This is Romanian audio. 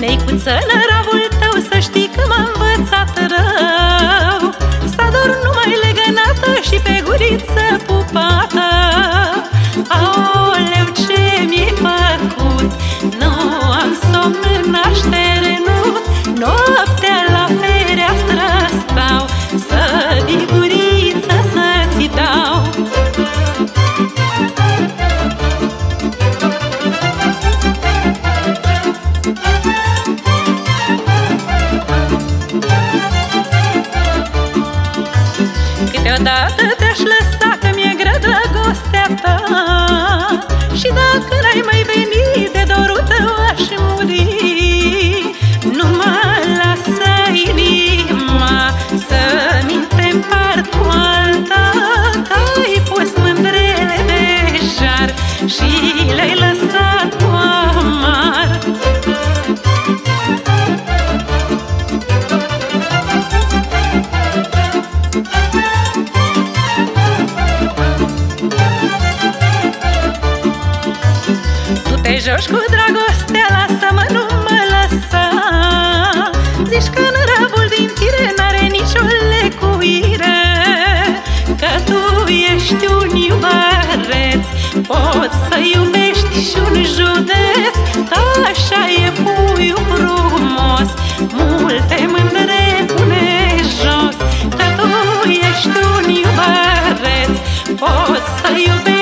Neicuță, năravul tău, să știi că m-a învățat rău. Să dor numai legănată și pe guriță pupată. Odată te-aș lăsa că mi-e grea dragostea ta. Și dacă n-ai mai venit joci cu dragostea, lasă-mă, nu mă lăsa. Zici că năravul din fire n-are nicio lecuire Că tu ești un iubareț Poți să iubești și un județ Așa e puiul frumos. Multe mândre pune jos Că tu ești un iubareț Poți să iubești